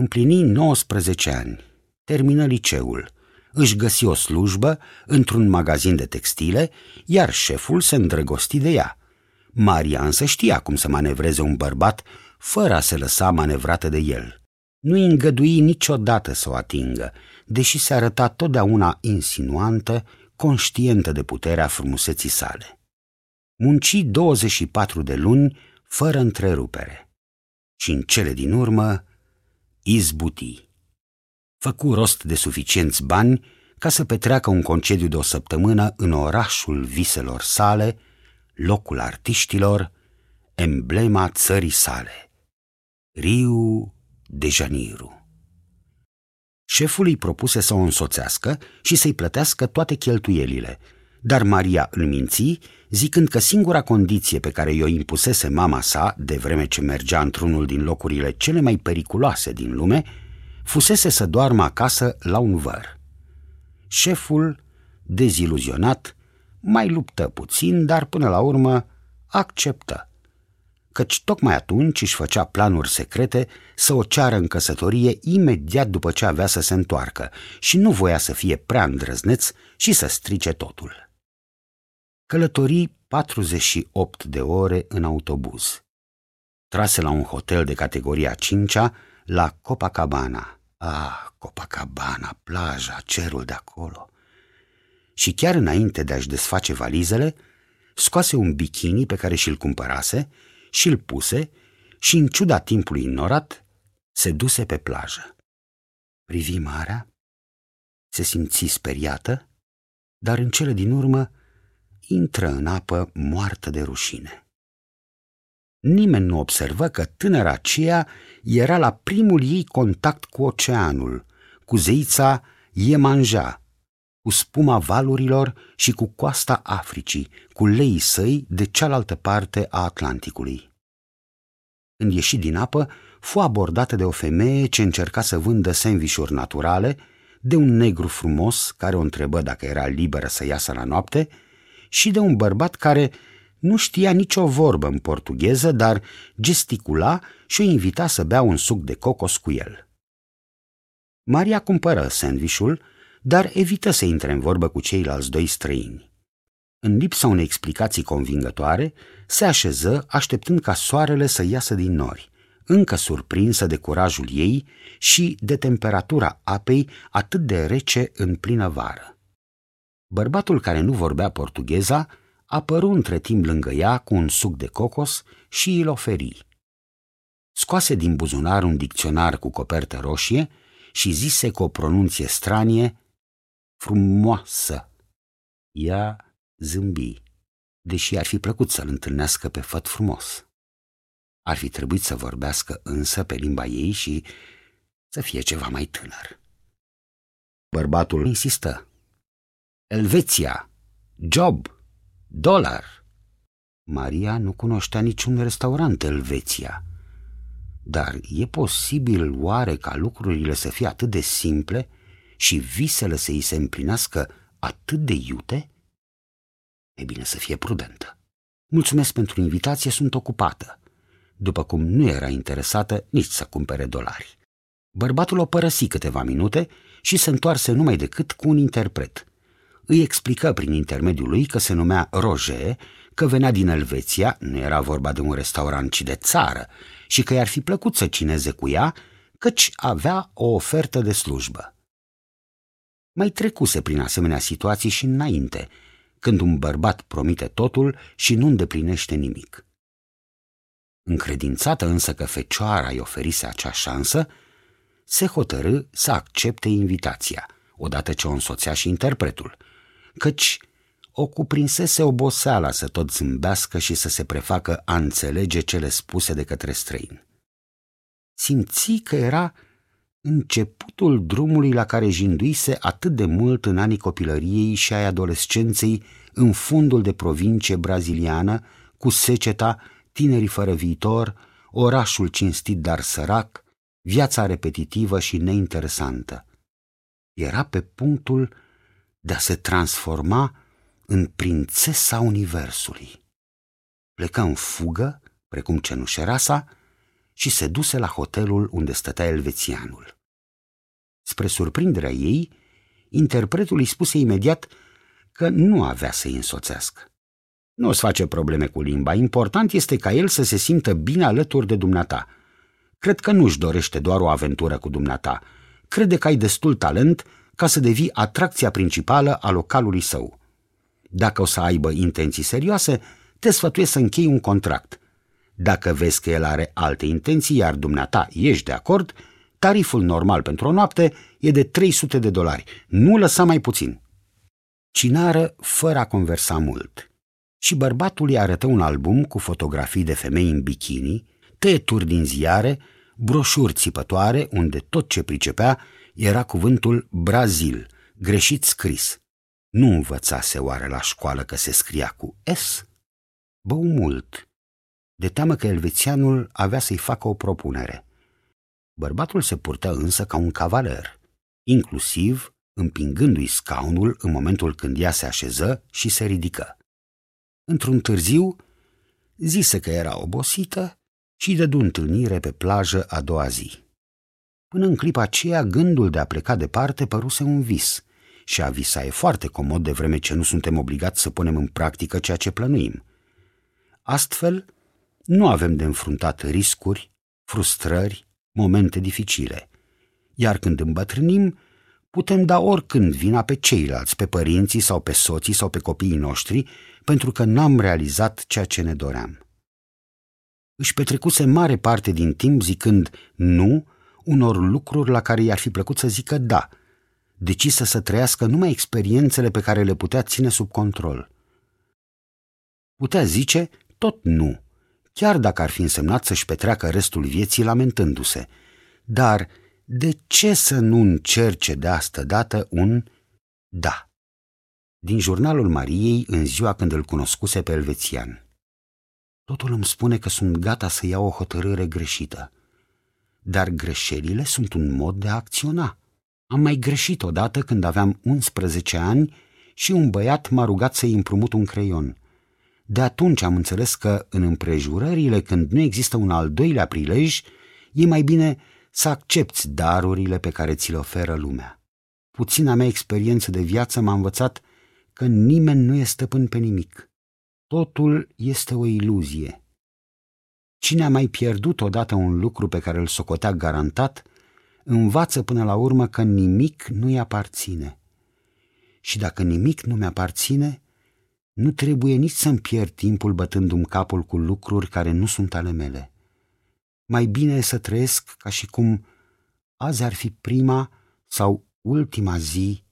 Împlini 19 ani, termină liceul, își găsi o slujbă într-un magazin de textile, iar șeful se îndrăgosti de ea. Maria însă știa cum să manevreze un bărbat fără a se lăsa manevrată de el. Nu îi îngădui niciodată să o atingă, deși se arăta totdeauna insinuantă, conștientă de puterea frumuseții sale. Munci 24 de luni fără întrerupere și în cele din urmă izbuti. Făcu rost de suficienți bani ca să petreacă un concediu de o săptămână în orașul viselor sale, locul artiștilor, emblema țării sale, Rio de Janeiro. Șeful îi propuse să o însoțească și să-i plătească toate cheltuielile, dar Maria îl minți, zicând că singura condiție pe care i-o impusese mama sa, de vreme ce mergea într-unul din locurile cele mai periculoase din lume, fusese să doarmă acasă la un văr. Șeful, deziluzionat, mai luptă puțin, dar până la urmă acceptă căci tocmai atunci își făcea planuri secrete să o ceară în căsătorie imediat după ce avea să se întoarcă și nu voia să fie prea îndrăzneț și să strice totul. Călătorii 48 de ore în autobuz. Trase la un hotel de categoria 5 la Copacabana. Ah, Copacabana, plaja, cerul de acolo. Și chiar înainte de a-și desface valizele, scoase un bikini pe care și-l cumpărase și îl puse și, în ciuda timpului ignorat, se duse pe plajă. Privi marea, se simți speriată, dar în cele din urmă intră în apă moartă de rușine. Nimeni nu observă că tânăra aceea era la primul ei contact cu oceanul, cu zeița Iemanja, cu spuma valurilor și cu coasta Africii, cu leii săi de cealaltă parte a Atlanticului. Când ieși din apă, fu abordată de o femeie ce încerca să vândă sandvișuri naturale, de un negru frumos care o întrebă dacă era liberă să iasă la noapte și de un bărbat care nu știa nicio vorbă în portugheză, dar gesticula și o invita să bea un suc de cocos cu el. Maria cumpără sandvișul, dar evită să intre în vorbă cu ceilalți doi străini. În lipsa unei explicații convingătoare, se așeză așteptând ca soarele să iasă din nori, încă surprinsă de curajul ei și de temperatura apei atât de rece în plină vară. Bărbatul care nu vorbea portugheza apăru între timp lângă ea cu un suc de cocos și îl oferi. Scoase din buzunar un dicționar cu copertă roșie și zise cu o pronunție stranie, frumoasă. Ea zâmbi, deși ar fi plăcut să-l întâlnească pe făt frumos. Ar fi trebuit să vorbească însă pe limba ei și să fie ceva mai tânăr. Bărbatul insistă. Elveția, job, dolar. Maria nu cunoștea niciun restaurant Elveția. Dar e posibil oare ca lucrurile să fie atât de simple și visele să îi se împlinească atât de iute? E bine să fie prudentă. Mulțumesc pentru invitație, sunt ocupată. După cum nu era interesată nici să cumpere dolari. Bărbatul o părăsi câteva minute și se întoarse numai decât cu un interpret. Îi explică prin intermediul lui că se numea Roger, că venea din Elveția, nu era vorba de un restaurant, ci de țară, și că i-ar fi plăcut să cineze cu ea, căci avea o ofertă de slujbă. Mai trecuse prin asemenea situații și înainte, când un bărbat promite totul și nu îndeplinește nimic. Încredințată însă că fecioara îi oferise acea șansă, se hotărâ să accepte invitația, odată ce o însoțea și interpretul, căci o cuprinsese oboseala să tot zâmbească și să se prefacă a înțelege cele spuse de către străin. Simți că era începutul drumului la care jinduise atât de mult în anii copilăriei și ai adolescenței în fundul de provincie braziliană, cu seceta, tinerii fără viitor, orașul cinstit dar sărac, viața repetitivă și neinteresantă. Era pe punctul de a se transforma în prințesa Universului. Plecă în fugă, precum cenușerasa, și se duse la hotelul unde stătea elvețianul. Spre surprinderea ei, interpretul îi spuse imediat că nu avea să-i însoțească. Nu o să face probleme cu limba, important este ca el să se simtă bine alături de dumneata. Cred că nu-și dorește doar o aventură cu dumneata. Crede că ai destul talent ca să devii atracția principală a localului său. Dacă o să aibă intenții serioase, te sfătuiesc să închei un contract. Dacă vezi că el are alte intenții, iar dumneata ești de acord, tariful normal pentru o noapte e de 300 de dolari. Nu lăsa mai puțin. Cinară fără a conversa mult. Și bărbatul îi arătă un album cu fotografii de femei în bikini, tăieturi din ziare, broșuri țipătoare unde tot ce pricepea era cuvântul Brazil, greșit scris. Nu învățase oare la școală că se scria cu S? Bău mult, de teamă că elvețianul avea să-i facă o propunere. Bărbatul se purtă însă ca un cavaler, inclusiv împingându-i scaunul în momentul când ea se așeză și se ridică. Într-un târziu, zise că era obosită și dădu întâlnire pe plajă a doua zi. Până în clipa aceea, gândul de a pleca departe păruse un vis și a visa e foarte comod de vreme ce nu suntem obligați să punem în practică ceea ce plănuim. Astfel, nu avem de înfruntat riscuri, frustrări, momente dificile. Iar când îmbătrânim, putem da oricând vina pe ceilalți, pe părinții sau pe soții sau pe copiii noștri, pentru că n-am realizat ceea ce ne doream. Își petrecuse mare parte din timp zicând nu unor lucruri la care i-ar fi plăcut să zică da, decisă să trăiască numai experiențele pe care le putea ține sub control. Putea zice tot nu, chiar dacă ar fi însemnat să-și petreacă restul vieții lamentându-se. Dar de ce să nu încerce de asta dată un da? Din jurnalul Mariei în ziua când îl cunoscuse pe elvețian. Totul îmi spune că sunt gata să iau o hotărâre greșită. Dar greșelile sunt un mod de a acționa. Am mai greșit odată când aveam 11 ani și un băiat m-a rugat să-i împrumut un creion. De atunci am înțeles că în împrejurările când nu există un al doilea prilej, e mai bine să accepti darurile pe care ți le oferă lumea. Puțina mea experiență de viață m-a învățat că nimeni nu e stăpân pe nimic. Totul este o iluzie. Cine a mai pierdut odată un lucru pe care îl socotea garantat, învață până la urmă că nimic nu-i aparține. Și dacă nimic nu mi-aparține, nu trebuie nici să-mi pierd timpul bătându-mi capul cu lucruri care nu sunt ale mele. Mai bine e să trăiesc ca și cum azi ar fi prima sau ultima zi